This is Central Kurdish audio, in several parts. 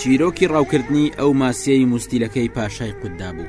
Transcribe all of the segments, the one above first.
چیرۆکی ڕاوکردنی ئەو ماسیەی مستیلەکەی پاشای قوتدا بوو.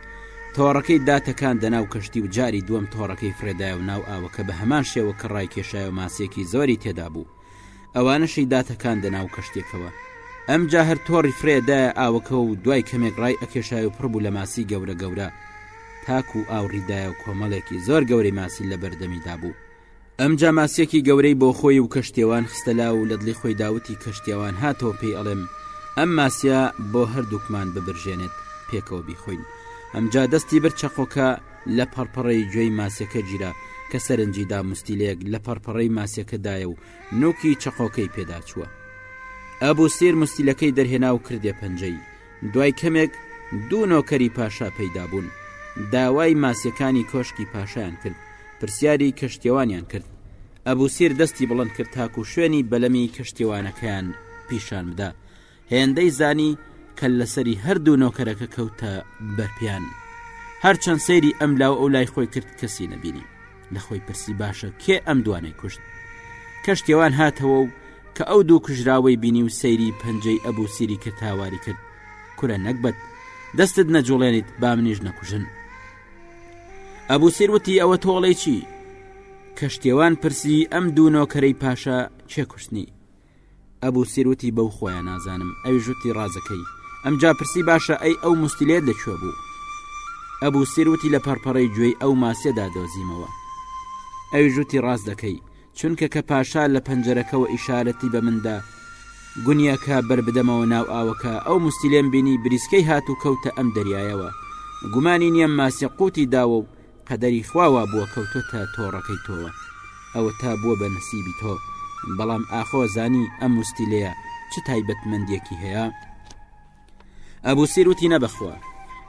تۆڕەکەی داتەکاندە ناو کەشتی و جاری دووەم تۆڕەکەی فرێدایەوە ناو ئاوەکە بە هەمان شێوە کە ڕایکێشایەوە ماسیەکی زۆری تێدا بوو ئەوانەشی داتەکاندە ناو کەشتێکەوە ئەم جا هەر تۆڕی فرێدایە ئاوەکە و دوای کەمێک ڕای ئەکێشای و پڕبوو لە ماسی گەورە گەورە تاکو ئاوڕیدایە و کۆمەڵێکی زۆر گەورەی ماسی لە بەردەمیدا بوو ئەمجا ماسیەکی گەورەی بۆ خۆی و کەشتیەوان خستە لاو و لەدڵی خۆی داوتی کەشتیەوان هاتەوە پێی ئەڵێم ئەم ماسیە بۆ هەردووکمان ببرژێنێت پێکەوە بیخۆین ئەمجا دەستی برد چەقۆکە لە پەڕپەڕەی گوێی ماسیەکە گیرا کە سەرنجی دا مستیلەیەک لە پەڕپەڕەی ماسیەکە دایە و نوکی چەقۆکەی پێدا چووە ئەبوسیر مستیلەکەی دەرهێنا و کردیە پەنجەی دوای کەمێک دوو نۆکەری پاشا پەیدا بوون داوای ماسیەکانی کۆشکی پاشایان کرد پرسیاری کەشتێوانیان کرد ئەبوو سیر دەستی بڵند کرد تاکو شوێنی بەلەمی کەشتێوانەکەیان پیشان بدا هێندەی زانی کە لەسەری هەردوو نۆکەرەکە کەوتە بەرپیان هەرچەند سەیری ئەم لاو ئەو لای خۆی کرد کەسی نەبینی لە خۆی پرسی باشە کێ ئەم دوانەی کوشت کەشتێوان هاتەوە و کە ئەو دوو کوژراوەی بینی و سەیری پەنجەی ئەبوو سیری کرد تاواری کرد کورە نەکبەت دەستت نەجوڵێنیت با منیش نەکوژن ئەبوو سیروتی ئەوە تۆڵێکی کەشتێوان پرسی ئەم دوو نۆکەرەی پاشا چێ کوشتنی ئەبو سیر وتی بەو خۆیە نازانم ئەویش وتی ڕازەکەی ئەمجا پرسی باشە ئەی ئەو مستیلێت لە کوێ بوو ئەبو سیر وتی لە پەڕپەڕەی گوێی ئەو ماسیەدا دۆزیمەوە ئەوی ژوتی ڕاست دەکەی چونکە کە پاشا لە پەنجەرەکەەوە ئیشارەتی بە مندا گونیەکە بربدەمەوە ناو ئاوەکە ئەو مستیلێن بینی بریسکەی هات و کەوتە ئەم دەریایەوە گومانی نییە ماسیە قوتی داوە و قەدەری خوا وابووە کەوتۆتە تۆڕەکەی تۆوە ئەوەتا بووە بە نسیبی تۆ بەڵام ئاخۆ زانی ئەم وستیلەیە چ تایبەت مندیەکی هەیە ئەبوو سیروتی نەبەخوا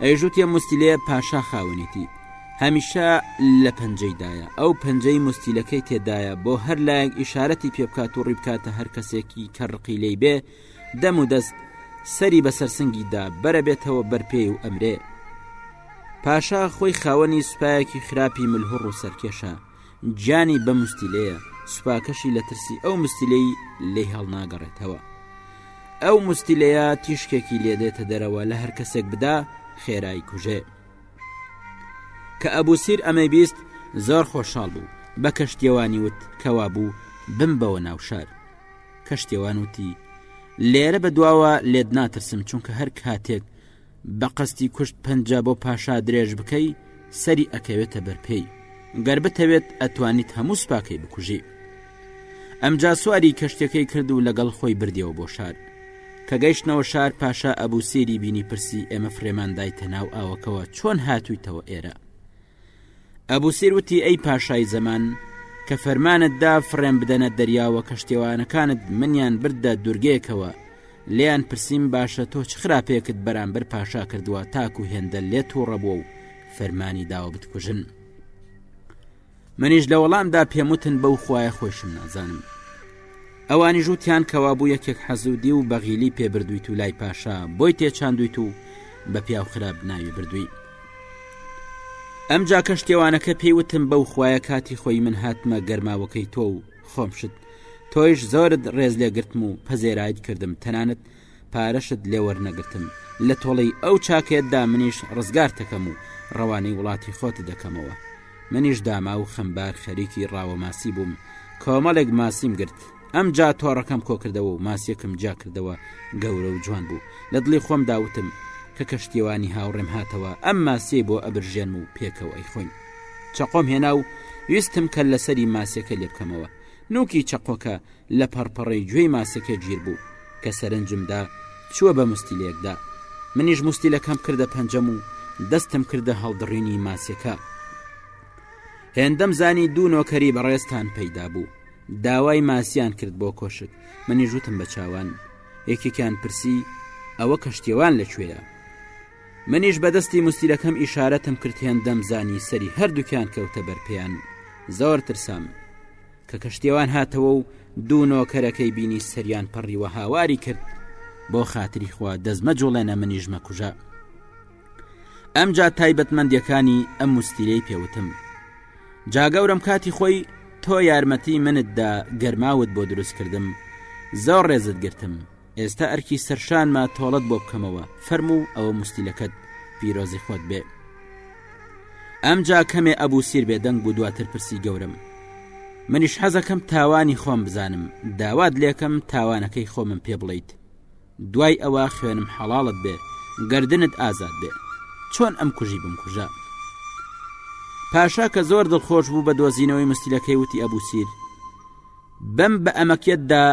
ئەیژوتیە مستیلەیە پاشا خاوەنێتی هەمیشە لە پەنجەیدایە ئەو پەنجەی مستیلەکەی تێدایە بۆ هەر لایەک ئیشارەتی پێبکات و ڕیبکاتە هەر کەسێکی کە ڕقی لی بێ دەم و دەست سەری بە سەر سنگی دا بەرە بێتەوە بەر پێی و ئەمرێ پاشا خۆی خاوەنی سوپایەکی خراپی ملهوڕ و سەرکێشە گیانی بە مستیلەیە سوپاکەشی لە ترسی ئەو مستیلەی لێ هەڵناگەڕێتەوە ئەو مستیلەیە تیشکێکی لێدێتە دەرەوە لە هەر کەسێک بدا خێرای کوژێ کە ئەبوسیر ئەمەی بیست زۆر خۆشحاڵ بوو بە کەشتیەوانی وت کەوا بوو بم بەوە ناوشار کەشتێوان وتی لێرە بە دواوە لێت ناترسم چونکە هەر کاتێک بە قەستی کوشت پەنج بۆ پاشا درێژ بکەی سەری ئەکەوێتە بەرپێی گەر بتەوێت ئەتوانیت هەموو سوپاکەی بکوژی ئەمجا سواری کەشتەکەی کرد و لەگەڵ خۆی بردەوە بۆ شار کە گەیشتنەوە شار پاشا ئەبوو سێری بینی پرسی ئێمە فرێماندای تەناو ئاوەکەوە چۆن هاتوویتەوە ئێرە ئەبو سیر وتی ئەی پاشای زەمان کە فەرمانت دا فڕێن بدەنە دەریاوە کەشتێوانەکانت منیان بردە دوورگەیەکەوە لێیان پرسییم باشە تۆ چ خراپێکت بەرامبەر پاشا کردووە تاکو هێندە لێت و ڕەبووە و فەرمانی داوە بتکوژن منیش لە وەڵامدا پێموتن بەو خویە خۆشم نازانم ئەوانی ژووتیان کەوا بوو یەکێک حەزودی و بەغیلی پێبردویت و لای پاشا بۆی تێچاندویت و بە پیاو خراپ ناوی بردووی ئەمجا کەشتێوانەکە پێی وتم بەو خویە کاتی خۆی من هاتمە گەرماوەکەی تۆ و خۆم شت تۆیش زۆرت ڕێز لێگرتم و پەزێرایت کردم تەنانەت پارەشت لێوەرنەگرتم لە تۆڵەی ئەو چاکێتدا منیش ڕزگارتەکەم و ڕەوانەی وڵاتی خۆت دەکەمەوە منیش داما و خەمبار خەریکی ڕاوە ماسی بووم کۆمەڵێک ماسیم گرت ئەم جا تۆڕەکەم کۆکردەوە و ماسیەکم جاکردەوە گەورە و جوان بوو لە دڵی خۆم داوتم کە کەشتیوانی هاوڕێم هاتەوە ئەم ماسیەی بۆ ئەبرژێنم و پێکەوە ئەی خۆین چەقۆم هێنا و ویستم کە لەسەری ماسیەکە لێ بکەمەوە نوکی چەقۆکە لە پەڕپەڕی گوێی ماسیەکە گیر بوو کە سەرنجمدا چووە بە مستیلەیەکدا منیش مستیلەکەم کردە پەنجەم و دەستم کردە هەڵدڕینی ماسیەکە هێندەم زانی دوو نۆکەری بەڕێزتان پەیدا بوو داوای ماسیان کرد بۆ کۆشک منی ژوتم بە چاوان یەکێکیان پرسی ئەوە کەشتێوان لەکوێیە منیش بەدەستی مستیلەکەم ئیشارەتم کرد هێندەم زانی سەری هەردووکیان کەوتە بەرپیان زۆر ترسام کە کەشتێوان هاتەوە و دوو نۆکەرەکەی بینی سەریان پەڕیوە هاواری کرد بۆ خاتری خوا دەزمە جوڵێنە منیژمە کوژە ئەمجا تایبەتمەندیەکانی ئەم مستیلەی پێوتم جاگەورم کاتی خۆی تۆ یارمەتی منت دا گەرماوت بۆ دروست کردم زۆر ڕێزت گرتم ئێستا ئەرکی سەرشانما تۆڵت بۆ بکەمەوە فەرمو و ئەوە مستیلەکەت پیرۆزی خۆت بێ ئەمجا کەمێ ئەبوو سیر بێدەنگ بوو دواتر پرسی گەورم منیش حەزەکەم تاوانی خۆم بزانم داوات لێکم تاوانەکەی خۆمم پێ بڵیت دوای ئەوە خوێنم حەڵاڵت بێ گەردنت ئازاد بێ چۆن ئەم کوژی بم کوژە پاشا کە زۆر دڵخۆش بوو بە دۆزینەوەی مستیلەکەی وتی ئەبوو سیر بەم بە ئەمەکیتدا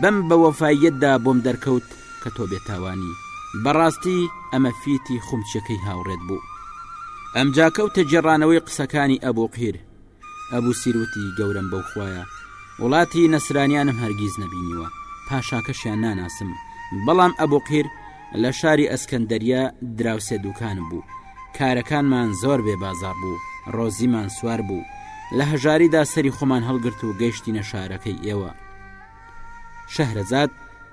بەم بە وەفااییەتدا بۆم دەرکەوت کە تۆ بێتاوانی بەڕاستی ئەمە فیتی خومچەکەی هاوڕێت بوو ئەمجا کەوتە جێڕانەوەی قسەکانی ئەبوو قیر ئەبو سیر وتی، گەورەم بەو خوایە وڵاتی نەسرانیانم هەرگیز نەبینیوە، پاشاکەشیان ناناسم، بەڵام ئەبو قیر لە شاری ئەسکەندەریە دراوسێ دوکانم بوو، کارەکانمان زۆر بێ بازاڕ بوو، ڕۆزیمان سوار بوو، لە هەژاریدا سەری خۆمان هەڵگرت و گەیشتینە شارەکەی ئێوە، شەهرەزاد.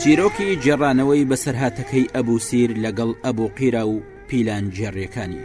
چیرۆکی جێڕانەوەی بەسەرهاتەکەی ئەبوو سیر لەگەڵ ئەبوو قیرە و پیلان جێڕیەکانی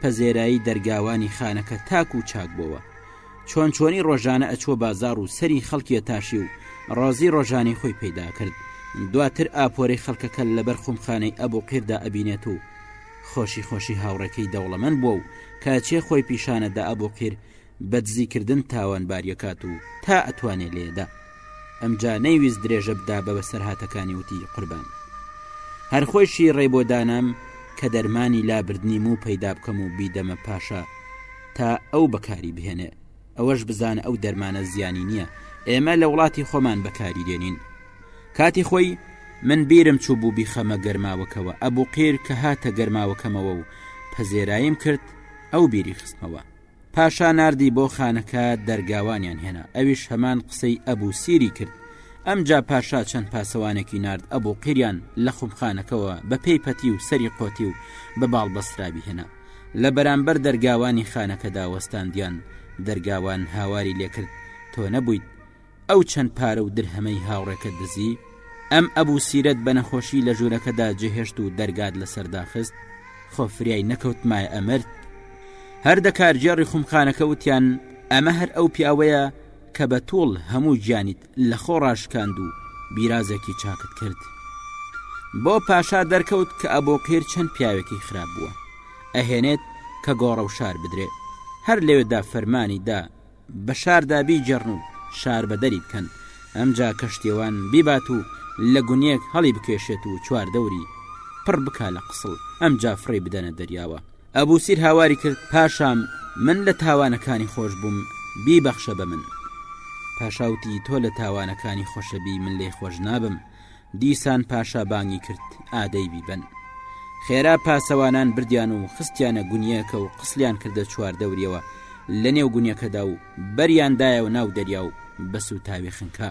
پەزێرایی دەرگاوانی خانەکە تاک و چاک بۆوە چۆن چۆنی ڕۆژانە ئەچووە بازاڕ و سەری خەڵکی ئەتاشی و ڕۆزی ڕۆژانی خۆی پەیدا کرد دواتر ئاپۆرەی خەڵکەکە لەبەر خومخانەی ئەبوو قیردا ئەبینێت و خۆشی خۆشی هاوڕێکەی دەوڵەمەند بووە و کاچێ خۆی پیشانەدا ئەبوو قیر بە دزیکردن تاوانباریەکات و تا ئەتوانێ لێدە ئەمجا نەیویست درێژە بدا بە بەسەرهاتەکانی وتی قوربان هەر خۆیشی ڕێ بۆ دانام کە دەرمانی لابردنی موو پەیدا بکەم و بیدەمە پاشا تا ئەو بەکاری بهێنێ ئەوەش بزانە ئەو دەرمانە زیانی نییە ئێمە لە وڵاتی خۆمان بەکاری دێنین کاتی خۆی من بیرم چوو بوو بیخەمە گەرماوەکەوە ئەبوو قیر کە هاتە گەرماوەکەمەوە و پەزێرایم کرد ئەو بیری خستمەوە پاشا ناردی بۆ خانەکە دەرگاوانیان هێنا ئەویش هەمان قسەی ئەبوو سیری کرد ئەمجا پاشا چەند پاسەوانێکی نرد ئەبوو قیریان لە خومخانەکەەوە بە پێی پەتی و سەری قۆتی و بە باڵ بەستراوی هێنا لە بەرامبەر دەرگاوانی خانەکەدا وەستاندیان دەرگاوان هاواری لێکرد تۆ نەبوویت ئەو چەند پارە و درهەمەی هاوڕێکەت دزی؟ ئەم ئەبوو سیرەت بە نەخۆشی لە ژوورەکەدا جێهێشت و دەرگات لەسەرداخست خۆ فریای نەکەوتمایە ئەمرد هەر دەکارگێڕی خومخانەکە وتیان ئەمە هەر ئەو پیاوەیە کە بە توڵ هەموو گیانیت لە خۆ ڕاشکاند و بیرازێکی چاکت کرد بۆ پاشا دەرکەوت کە ئەبوو قیر چەند پیاوێکی خراپ بووە ئەهێنێت کە گۆڕە و شار بدرێت هەر لەوێدا فەرمانی دا بە شاردا بیگێڕن و شاربەدەری بکەن، ئەمجا کەشتیەوان بیبات و لە گونیێک هەڵی بکێشێت و چواردەوری پڕ بکا لە قسڵ، ئەمجا فڕێی بدەنە دەریاوە. ئەبو سیر هاواری کرد، پاشام من لە تاوانەکانی خۆش بووم، بیبەخشە بە من. پاشا وتی، تۆ لە تاوانەکانی خۆشەبی من لێی خۆش نابم، دیسان پاشا بانگی کرد ئادەی بیبەن. خێرا پاسەوانان بردیان و خستیانە گونیەکە و قسلیان کردە چواردەوریەوە لە نێو گونیەکەدا و بەریان دایەوە ناو دەریا و بە سووتاوی خنکا.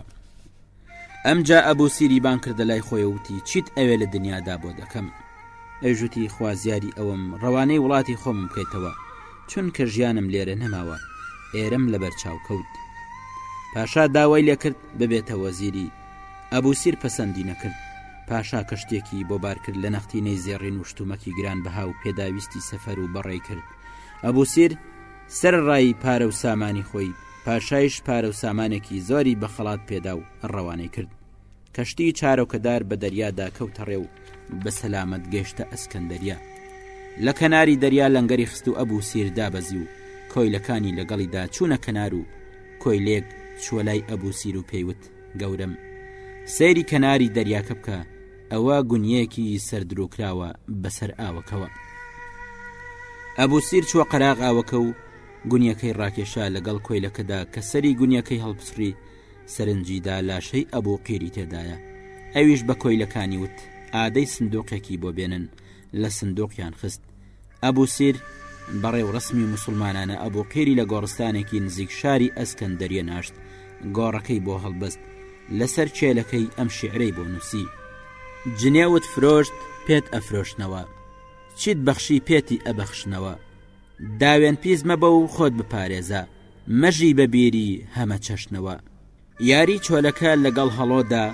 ئەمجا ئەبوو سیری بان کردە لای خۆی وتی چیت ئەوێ لە دنیادا بۆ دەکەم. ئەژوتی خوازیاری ئەوم ڕەوانەی وڵاتی خۆم بکەیتەوە چونکە ژیانم لێرە نەماوە ئێرەم لەبەر چاو کەوت. پاشا داوای لێکرد ببێتە وەزیری، ئەبو سیر پەسەندی نەکرد، پاشا کەشتێکی بۆ بارکرد لە نەختینەی زێڕین و شتومەکی گرانبەها و پێداویستی سەفەر و بەڕێی کرد، ئەبو سیر سەرەڕای پارە و سامانی خۆی، پاشایش پارە و سامانێکی زۆری بە خەڵات پێدا و ڕەوانەی کرد. کەشتی چارۆکەدار بە دەریادا کەوتەڕێ و بە سەلامەت گەیشتە ئەسکەندەریە. لە کەناری دەریا لەنگەری خست و ئەبو سیر دابەزی و کۆیلەکانی لەگەڵیدا چوونە کەنار و کۆیلێک چووە لای ئەبو سیر و پێی وت، گەورەم سەیری کەناری دەریاکە بکە ئەوە گونیەکی سەردروکراوە بەسەر ئاوەکەوە ئەبوو سیر چوە قەراغ ئاوەکە و گونیەکەی ڕاکێشا لەگەڵ کۆیلەکەدا کە سەری گونیەکەی هەڵپسڕی سەرنجیدا لاشەی ئەبوو قیری تێدایە ئەویش بە کۆیلەکانی وت ئادەی سندوقێکی بۆ بێنن لە سندوقیان خست ئەبو سیر بە ڕێوڕەسمی موسوڵمانانە ئەبو قیری لە گۆڕستانێکی نزیک شاری ئەسکەندەریە ناشت، گۆڕەکەی بۆ هەڵبەست، لە سەر کێلەکەی ئەم شیعرەی بۆ نووسی. جنێوت فرۆشت پێت ئەفرۆشنەوە، چیت بەخشی پێتی ئەبەخشنەوە، داوێن پیس مەبە و خۆت بپارێزە، مەژی بە بیری هەمە چەشنەوە. یاری چۆلەکە لەگەڵ هەڵۆدا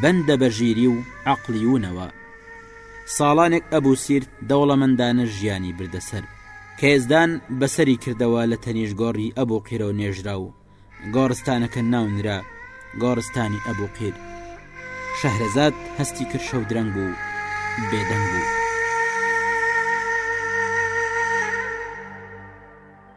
بەندە بە ژیری و عەقڵیونەوە. ساڵانێک ئەبو سیرت دەوڵەمەندانە ژیانی بردە سەر. کێزدان بە سەری کردەوە لە تەنیشت گۆڕی ئەبو قیرەوە نێژرا و گۆڕستانەکە ناونرا گۆڕستانی ئەبو قیر. شەهرەزاد هەستی کرد شەو درەنگ بوو بێدەنگ بوو.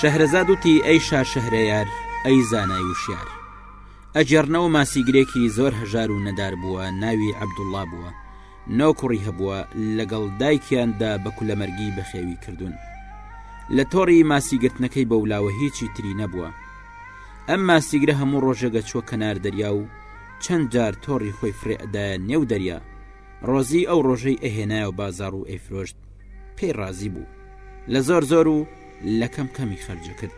شەهرەزاد وتی ئەی شار شەهرەیار ئەی زانای وشیار ئەجێڕنەوە ماسیگرێکی زۆر هەژار و نەدار بووە ناوی عەبدوڵڵا بووە نۆ کوڕی هەبووە لەگەڵ دایکیاندا بە کولەمەرگی بەخێوی کردوون لە تۆڕی ماسیگرتنەکەی بەولاوە هیچی تری نەبووە ئەم ماسیگرە هەموو ڕۆژێگە چووە کەنار دەریا و چەند جار تۆڕی خۆی فرێدایە نێو دەریا ڕۆزی ئەو ڕۆژەی ئەهێنایە و بازار و ئەیفرۆشت پێی ڕازی بوو لە زۆر زۆر و لە کەم کەمی خەرجە کرد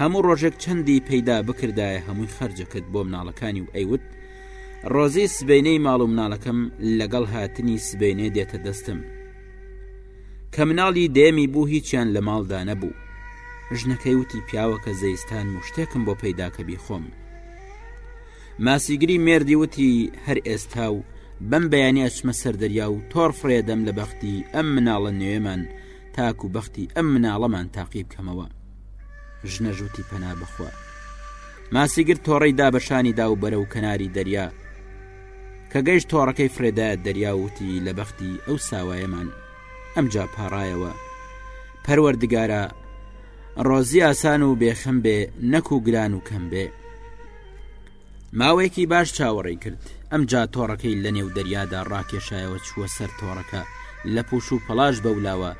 هەموو ڕۆژێک چەندی پەیدا بکردایە هەمووی خەرجەکرد بۆ مناڵەکانی و ئەیوت ڕۆزی سبینەی ماڵ و مناڵەکەم لەگەڵ هاتنی سبینێ دێتە دەستم کە مناڵی دێمی بوو هیچیان لە ماڵدا نەبوو ژنەکەی وتی پیاوەکە زەیستان و شتێکم بۆ پەیداکە بیخۆم ماسیگری مێردی وتی هەر ئێستا و بەم بەیانی ئەچمە سەردەریا و تۆڕ فرێدەم لە بەختی ئەم مناڵە نوێمان تاکو بەختی ئەم مناڵەمان تاقی بکەمەوە ژنەش وتی پەنا بخوا ماسیگر تۆڕەی دابەشانی دا و بەرە و کەناری دەریا کە گەیشت تۆڕەکەی فرێدا دەریاوتی لە بەختی ئەو ساوایەمان ئەمجا پاڕایەوە پەروەردگارە ڕۆزی ئاسان و بێخەم بێ نەک و گران و کەم بێ ماوەیەکی باش چاوەڕێ کرد ئەم جا تۆڕەکەی لە نێو دەریادا ڕاکێشایەوە چووە سەر تۆڕەکە لە پوش و پەلاش بەولاوە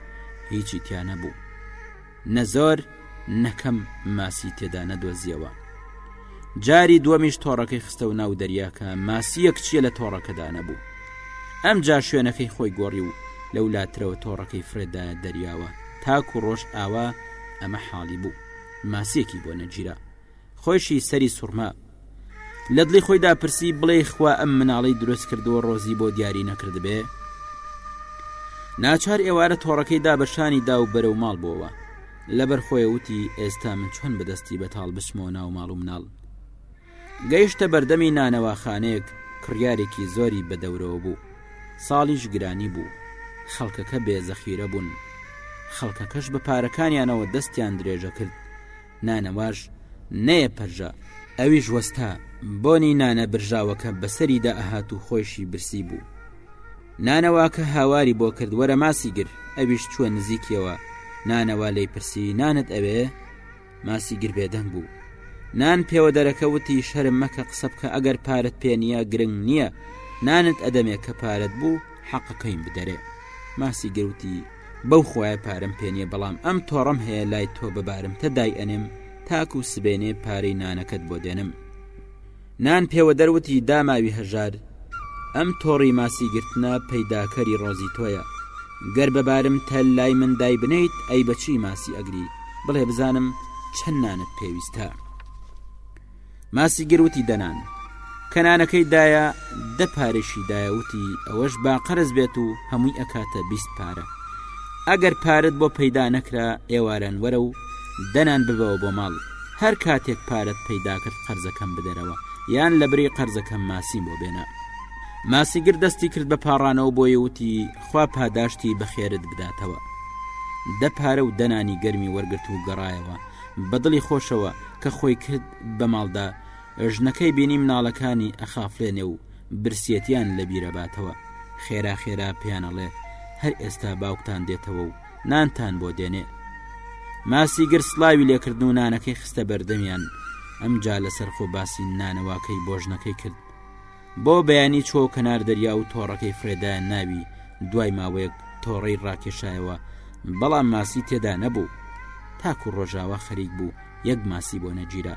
هیچی تیانە بوو نە زۆر نە کەم ماسی تێدا نەدۆزیەوە جاری دووەمیش تۆڕەکەی خستە و ناو دەریاکە ماسیەک چیە لە تۆڕەکەدا نەبوو ئەم جا شوێنەکەی خۆی گۆڕی و لەو لاترەوە تۆڕەکەی فرێدا دەریاوە تاکو ڕۆژ ئاوا ئەمە حاڵی بوو ماسیەکی بۆ نەگیرا خۆیشی سەری سوڕما لە دڵی خۆیدا پرسی بڵێ خوا ئەم مناڵی دروست کردووە ڕۆزی بۆ دیاری نەکردبێ ناچار ئێوارە تۆڕەکەی دا بەشانی دا و بەرەو ماڵ بووەوە لەبەر خۆی وتی ئێستا من چۆن بەدەستی بەتاڵ بچمۆ ناو ماڵ و مناڵ گەیشتە بەردەمی نانەواخانێک کڕیارێکی زۆری بە دەورەوە بوو ساڵیش گرانی بوو خەڵکەکە بێزەخیرە بوون خەڵکەکەش بە پارەکانیانەوە دەستیان درێژە کرد نانەواش نەیە پەرژا، ئەویش وەستا، بۆنی نانە برژاوەکە بەسەریدا ئەهات و خۆیشی برسی بوو. نانەواکە هاواری بۆ کرد، وەرە ماسی گر، ئەویش چووە نزیکیەوە، نانەوا لێی پرسی، نانت ئەوێ؟ ماسی گر بێدەنگ بوو. نان پێوەدەرەکە وتی، شەرم مەکە قسە بکە، ئەگەر پارەت پێ نییە، گرنگ نییە، نانت ئەدەمێ، کە پارەت بوو، حەقەکەیم بدەرێ. ماسی گر وتی. بەو خوایە پارەم پێ نییە بەڵام ئەم تۆڕەم هەیە لای تۆ بەبارم تە دای ئەنێم تاکو و سبێنێ پارەی نانەکەت بۆ دێنم نان پێوە دەروتی داماوی هەژار ئەم تۆڕی ماسی گرتنە پەیداکەری ڕۆزی تۆیە گەر بەبارم تە لای من دای بنیت ئەی بەچی ماسی ئەگری بڵێ بزانم چەند نانت پێویستە. ماسی گر وتی دەنان کەنانەکەی دایە دە پارەشی دایە وتی ئەوەش با قەرز بێت و هەمووی ئەکاتە بیست پارە ئەگەر پارت بۆ پەیدا نەکرا ئێواران وەرە و دەنان ببەوە بۆ ماڵ هەر کاتێک پارەت پەیدا کرد قەرزەکەم بدەرەوە یان لە بری قەرزەکەم ماسی بۆ بێنە ماسیگر دەستی کرد بە پاڕانەوە بۆی وتی خوا پاداشتی بەخێرت بداتەوە دە پارە و دەنانی گەرمی وەرگرت و گەڕایەوە بە دڵی خۆشەوە کە خۆی کرد بە ماڵدا ژنەکەی بینی مناڵەکانی ئەخافلێنێ و برسیەتیان لە بیرەباتەوە خێرا خێرا پێیانەڵێ هەر ئێستا باوکتان دێتەوە و نانتان بۆ دێنێ ماسی گر سلاوی لێکردن و نانەکەی خستە بەردەمیان ئەمجا لەسەر خۆ باسی نانەواکەی بۆژنەکەی کرد بۆ بەیانی چوەو کەنار دەریا و تۆڕەکەی فرێدایان ناوی دوای ماوەیەک تۆڕەی ڕاکێشایەوە بەڵام ماسی تێدا نەبوو تاکو ڕۆژاوا خەریک بوو یەک ماسی بۆ نەگیرا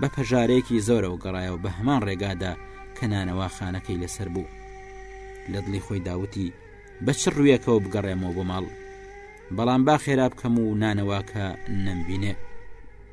بە پەژارێکی زۆرەوە گەڕایەوە بە هەمان ڕێگادا کە نانەوا خانەکەی لەسەر بوو لە دڵی خۆی داوتی بە چ ڕویەکەوە بگەڕێمەوە بۆ ماڵ بەڵام با خێرا بکەم و نانەواکە نەمبینێ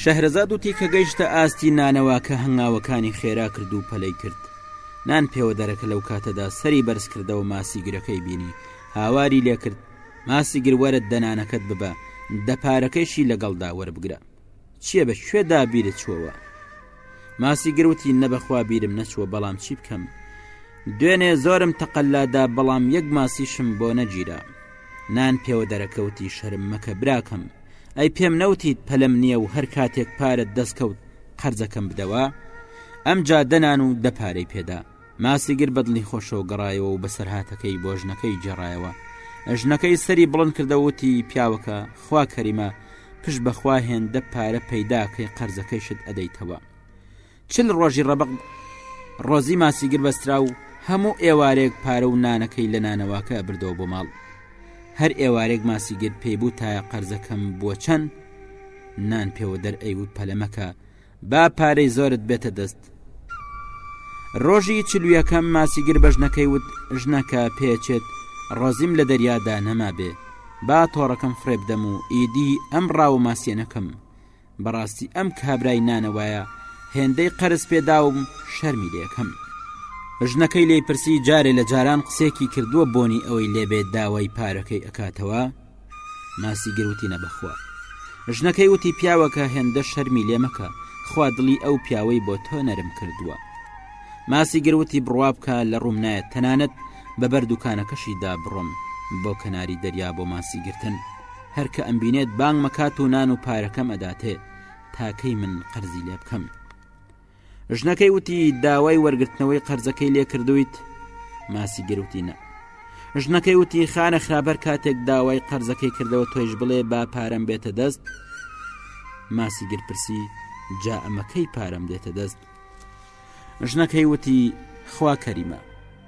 شەهرەزاد وتی کە گەیشتە ئاستی نانەواکە هەنگاوەکانی خێرا کرد و پەلەی کرد نان پێوەدەرەکە لەو کاتەدا سەری بەرز کردەوە ماسی گرەکەی بینی هاواری لێکرد ماسی گروەرت دەنانەکەت ببە دە پارەکەشی لەگەڵدا وەربگرە چییە بە کوێدا بیرت چووەوە ماسی گروتی نەبەخوا بیرم نەچووە بەڵام چی بکەم دوێنێ زۆرم تەقللادا بەڵام یەک ماسیشم بۆ نەگیرا نان پێوە دەرەکەوتی شەرم مەکە براکەم ئەی پێم نەوتیت پەلەم نییە و هەر کاتێک پارەت دەستکەوت قەرزەکەم بدەوە ئەم جا دەنان و دە پارەی پێدا ماسیگر بەدڵی خۆشەوە گەڕایەوە و بەسەرهاتەکەی بۆ ژنەکەی جێڕایەوە ژنەکەی سەری بڵند کردەوتی پیاوەکە خوا کەریمە پش بەخوا هێندە پارە پەیداکەی قەرزەکەیشت ئەدەیتەوە چل ڕۆژی ڕەبق ڕۆزی ماسیگر بەسترا و هەموو ئێوارێک پارە و نانەکەی لە نانەواکە بردەوە بۆ ماڵ هەر ئێوارێک ماسیگر پێی بوو تایە قەرزەکەم بووە چەند نان پێوە دەر ئەیوت پەلەمەکە با پارەی زۆرت بێتە دەست ڕۆژی چلویەکەم ماسیگر بەژنەکەی وت ژنەکە پێچێت ڕۆزیم لە دەریادا نەما بێ با تۆڕەکەم خڕێ بدەم و ئیدی ئەم ڕاو ماسیێنەکەم بەڕاستی ئەم کابرای نانەوایە هێندەی قەرز پێداوم شەرمی لێکەم ژنەکەی لی پرسی جارێ لە جاران قسێکی کردووە بۆنی ئەوەی لێبێت داوای پارەکەی ئەکاتەوە ماسی گروتی نەبەخوا ژنەکەی وتی پیاوەکە هێندە شەرمی لێمەکە خوا دڵی ئەو پیاوەی بۆ تۆ نەرم کردووە ماسی گروتی بڕوا بکە لە ڕووم نایەت تەنانەت بەبەر دوکانەکەشیدا بڕۆم بۆ کەناری دەریا بۆ ماسی گرتن هەر کە ئەمبینێت بانگ مەکات و نان و پارەکەم ئەداتێ تاکەی من قەرزی لێ بکەم ژنەکەی وتی داوای وەرگرتنەوەی قەرزەکەی لێ کردویت ماسی گروتی نە ژنەکەی وتی خانە خراپەر کاتێک داوای قەرزەکەی کردەوە تۆیش بڵێ با پارەم بێتە دەست ماسی گرپرسی جا ئەمەکەی پارەم دێتە دەست ژنەکەی وتی خوا کەریمە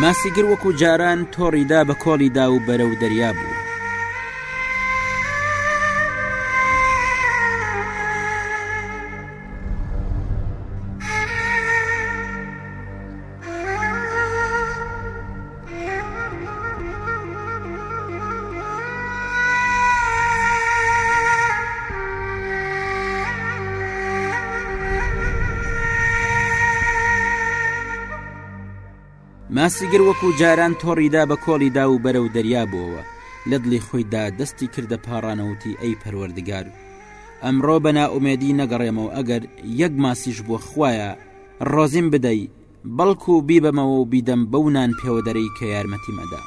ماسیگر وەکو جاران تۆڕیدا بە کۆڵیدا و بەرە و دەریا بوو ماسیگر وەکو جاران تۆڕیدا بە کۆڵیدا و بەرەو دەریا بووەوە لە دڵی خۆیدا دەستی کردە پاڕانەوتی ئەی پەروەردگار ئەمڕۆ بەناومێدی نەگەڕێمەوە ئەگەر یەک ماسیش بووە خویە ڕۆزیم بدەی بەڵکو بیبەمەوە و بیدەم بەو نان پێوەدەرەی کە یارمەتیم ئەدا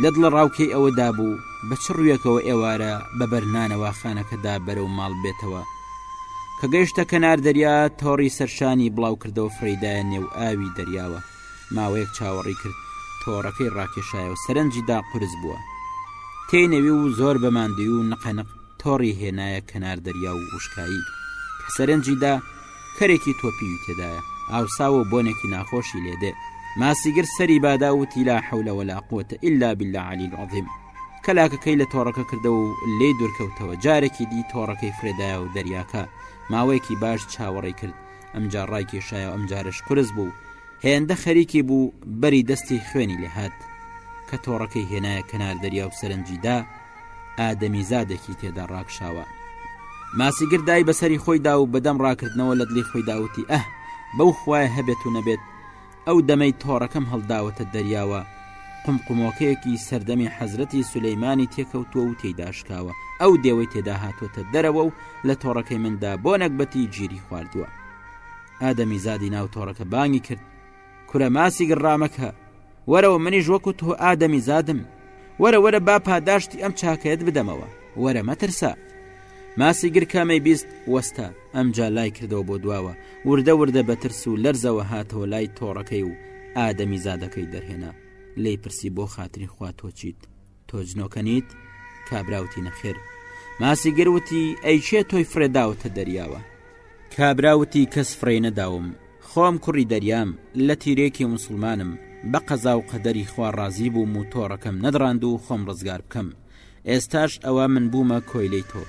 لە دڵەڕاوکێی ئەوە دابوو بە چ ڕویەکەوە ئێوارە بە بەر نانەوا خانەکەدا بەرەو ماڵ بێتەوە کە گەیشتە کەنار دەریا تۆڕی سەرشانی بڵاو کردەوە فڕیدایە نێو ئاوی دەریاوە ماوەیەک چاوەڕی کرد تۆڕەکەی ڕاکێشایە و سەرنجیدا قرس بووە تێی نەوی و زۆر بە ماندوی و نقەنق تۆڕی هێنایە کەنار دەریا و وشکایی کە سەرنجیدا کەرێکی تۆپیوی تێدایە ئاوساوە و بۆنێکی ناخۆشی لێدێ ماسیگر سەری بادا و تیلا حولەوە لا قوتە ئللا بلا علی عظیم کەلاکەکەی لە تۆڕەکە کردە و لی دوورکەوتەوە جارێکی دی تۆڕەکەی فرێدایە و دەریاکە ماوەیەکی باش چاوەڕی کرد ئەمجا ڕای کێشایە و ئەمجارش قرس بوو هێندە خەریکی بوو بەری دەستی خوێنی لێهات کە تۆڕەکەی هێنایە کەنار دەریا و سەرنجیدا ئادەمیزادێکی تێدا ڕاکشاوە ماسیگر دای بەسەری خۆیدا و بەدەم ڕاکردنەوە لە دلی خۆی داوتی ئەه بەو خوای هەبێت و نەبێت ئەو دەمەی تۆڕەکەم هەڵداوەتە دەریاوە قمقمۆکەیەکی سەردەمی حەزرەتی سولەیمانی تێکەوتووە و تێداشکاوە ئەو دێوەی تێدا هاتووەتە دەرەوە و لە تۆڕەکەی مندا بۆ نەکبەتی گیری خواردووە ئادەمی زادی ناو تۆڕەکە بانگی کرد کورە ماسی گڕامەکە وەرەوە منیش وەکو تۆ ئادەمی زادم وەرە وەرە با پاداشتی ئەم چاکەت بدەمەوە وەرە مەترسە ماسی گرکامەی بیست وەستا ئەمجا لای کردەوە بۆ دواوە وردە وردە بەترس و لەرزەوە هاتەوە لای تۆڕەکەی و ئادەمی زادەکەی دەرهێنا لی پرسی بۆ خاتری خوا تۆچیت تۆ جنۆکە نیت کابراوتی نەخێر ماسی گروتی ئەی چێ تۆی فرێداوتە دەریاوە کابراوتی کەس فرەی نەداوم خۆم کوڕی دەریام لە تیرێکی مسلمانم بە قەزا و قەدەری خوا ڕازی بووم و تۆڕەکەم نەدڕاند و خۆم ڕزگار بکەم ئێستاش ئەوە من بوومە کۆیلەی تۆ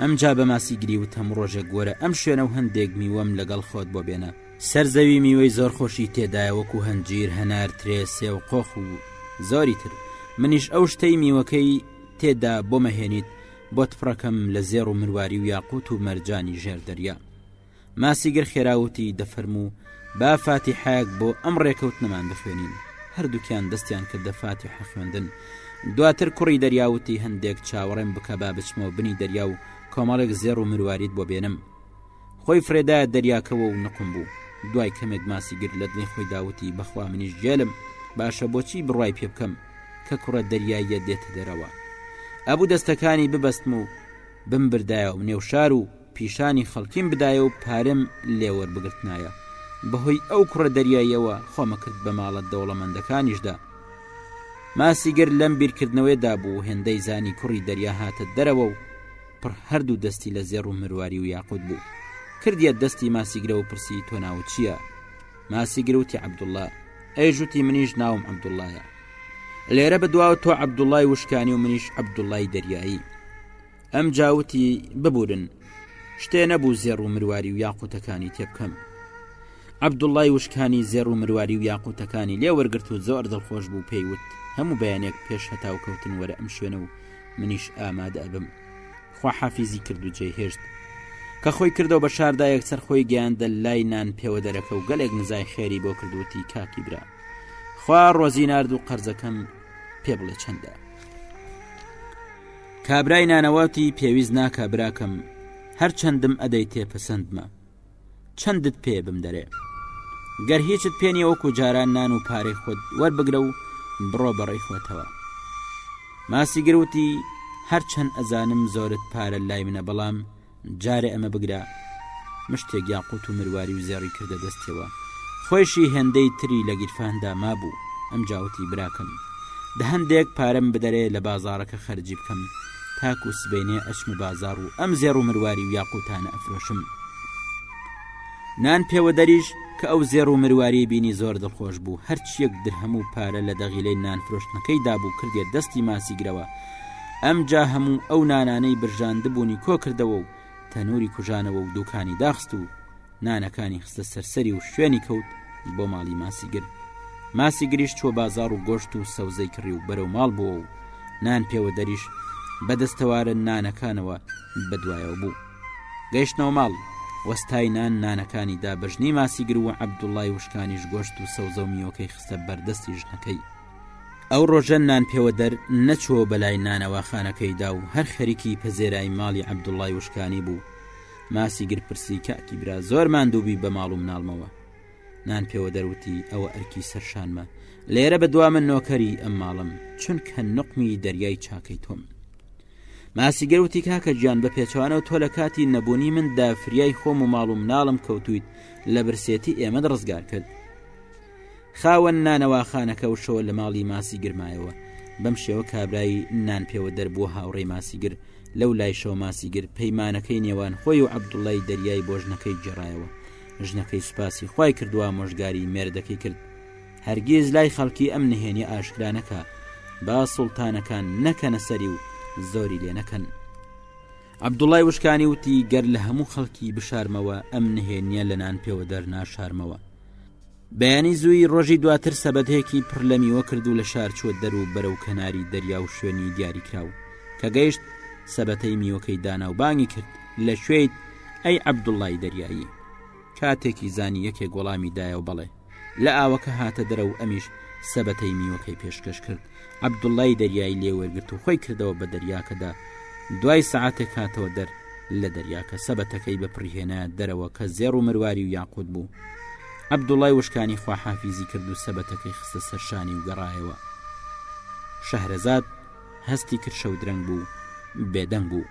ئەمجا بە ماسی گری وتەم ڕۆژێک گۆرە ئەم شوێنە و هەندێک میوەم لەگەڵ خۆت بۆ بێنە سەر زەوی میوەی زۆر خۆشی تێدایە وەکو هەنجیر هەنار ترێ سێو قۆخ و زۆری تر منیش ئەو شتەی میوەکەی تێدا بۆ مەهێنیت بۆ تپڕەکەم لە زێڕ و مرواری و یاقوت و مەرجانی ژێر دەریا ماسیگر خێراوتی دەفەرموو با فاتیحەک بۆ ئەم ڕێکەوتنەمان بخوێنین هەردووکیان دەستیان کردە فاتی حەخوێندن دواتر کوڕی دەریاوتی هەندێک چاوەڕێم بکە با بچمەوە بنی دەریا و کۆمەڵێک زێڕ و مرواریت بۆ بێنم خۆی فرێدایە دەریاکەوە و نقم بوو دوای کەمێک ماسی گرت لە دڵی خۆی داوتی بەخوا منیش گێلم باشە بۆچی بڕای پێ بکەم کە کوڕە دەریاییە دێتە دەرەوە ئەبوو دەستەکانی ببەستم و بم بردایە و نێو شار و پیشانی خەڵکیم بدایە و پارەم لێوەر بگرتنایە بەهۆی ئەو کوڕە دەریاییەوە خۆمە کرد بە ماڵە دەوڵەمەندەکانیشدا ماسیگر لەم بیرکردنەوەیدا بوو هێندەی زانی کوڕی دەریا هاتە دەرەوە و پڕ هەردوو دەستی لە زێڕ و مرواری و یاقوت بوو کردیە دەستی ماسیگرە و پرسی تۆ ناوت چییە ماسیگروتی عەبدوڵا ئەی ژوتی منیش ناوم عەبدوڵایە لێرە بەدواوە تۆ عەبدوڵای وشکانی و منیش عەبدوڵای دەریایی ئەم جاوتی ببورن شتێ نەبوو زێڕ و مرواری و یاقوتەکانی تێبکەم عبدوڵای وشکانی زێر و مرواری و یاقوتەکانی لێ وەرگرت و زۆر دڵخۆش بوو پێیوت هەموو بەیانێک پێش هەتاو کەوتن وەرە ئەم شوێنە و منیش ئامادە ئەبم خواحافیزی کرد و جێ هێشت کە خۆی کردەوە بە شاردا یەکسەر خۆی گەیاندە لای نان پێوە دەرەکە و گەلێک نزای خێری بۆ کردوتی کاکی برا خوا ڕۆزی نرد و قەرزەکەم پێ بڵێ چەندە کابرای نانەوەتی پێویست ناکە براکەم هەرچەندم ئەدەی تێپەسەندمە چەندت پێ بمدەرێ گەر هیچت پێ نیە وەکو جاران نان و پارەی خۆت وەربگرە و بڕۆ بەڕێی خۆتەوە ماسی گروتی هەرچەند ئەزانم زۆرت پارە لای منە بەڵام جارێ ئەمە بگرە مشتێک یاقوت و مرواری و زێڕی کردە دەستەوە خۆشی هێندەی تری لە گیرفاندا مابوو ئەم جاوتی براکەم دە هەندێک پارەم بدەرێ لە بازارەکە خەرجی بکەم تاکو سبەینێ ئەچمە بازاڕ و ئەم زێڕ و مرواری و یاقوتانە ئەفرۆشم نان پێوەدەریش کە ئەو زێڕ و مرواری بینی زۆر دڵخۆش بوو هەرچیەک درهەم و پارە لە دەغیلەی نان فرۆشتنەکەی دابوو کردێت دەستی ماسی گرەوە ئەمجا هەموو ئەو نانانەی برژاندبوونی کۆکردەوە و تەنوری کوژانەوە و دوکانی داخست و نانەکانی خستە سەرسەری و شوێنی کەوت بۆ ماڵی ماسیگر ماسی گریش چوە بازار و گۆشت و سەوزەی کڕی و بەرەو ماڵ بووە و نان پێوە دەریش بەدەستەوارە نانەکانەوە بەدوایەوە بوو گەیشتنەوە ماڵ وەستای نان نانەکانی دا بەژنی ماسیگر و عەبدوڵای وشکانیش گۆشت و سەوزە و میۆکەی خستە بەردەستی ژنەکەی ئەو ڕۆژە نان پێوە دەر نەچوە بەلای نانەواخانەکەیدا و هەر خەریکی پەزێرای ماڵی عەبدوڵای وشکانی بوو ماسی گر پرسی کاکی برا زۆر ماندووبی بە ماڵ و مناڵمەوە نان پێوە دەروتی ئەوە ئەرکی سەرشانمە لێرە بە دوا من نۆکەری ئەم ماڵم چونکە نقمی دەریای چاکەی تۆم ماسی گەروتی کاکە گیان بە پێچوانە و تۆ لە کاتی نەبوونی من دافریای خۆم و ماڵ و مناڵم کەوتویت لە برسێتی ئێمە ڕزگار کرد خاوەن نانەواخانەکە وشەوە لە ماڵی ماسی گرمایەوە بەم شێوە کابرای نان پێوە دەربووە هاوڕێی ماسیگر لەو لایشەوە ماسیگر پەیمانەکەی نێوان خۆی و عبدوڵای دەریای بۆ ژنەکەی جێڕایەوە ژنەکەی سوپاسی خی کردووە مۆژگاری مێردەکەی کرد هەرگیز لای خەڵکی ئەم نهێنی ئاشکرانەکە با سوڵتانەکان نەکەنە سەری و زۆری لێ نەکەن عبدوڵای وشکانی وتی گەر لە هەموو خەڵکی بشارمەوە ئەم نهێنیە لە نان پێوە دەرناشارمەوە بەیانی زووی ڕۆژی دواتر سەبەتەیەکی پڕ لە میوە کرد و لە شار چوە دەر و بەرەو کەناری دەریا و شوێنی دیاری کراو کە گەیشت سەبەتەی میوەکەی دانا و بانگی کرد لە کوێیت ئەی عەبدوڵای دەریایی کاتێکی زانی یەکێک وەڵامی دایە و بەڵێ لە ئاوەکە هاتە دەرە و ئەمیش سەبەتەی میوەکەی پێشکەش کرد عەبدوڵای دەریایی لێ وەرگرت و خۆی کردەوە بە دەریاکەدا دوای سەعاتێک هاتەوە دەر لە دەریاکە سەبەتەکەی بە پڕیهێنا دەرەوە کە زێڕ و مرواری و یاقوت بوو عەبدوڵای وشکانی خواحافیزی کرد و سەبەتەکەی خستە سەرشانی و گەڕایەوە شەهرەزاد هەستی کرد شەودرەنگ بوو بێدەنگ بوو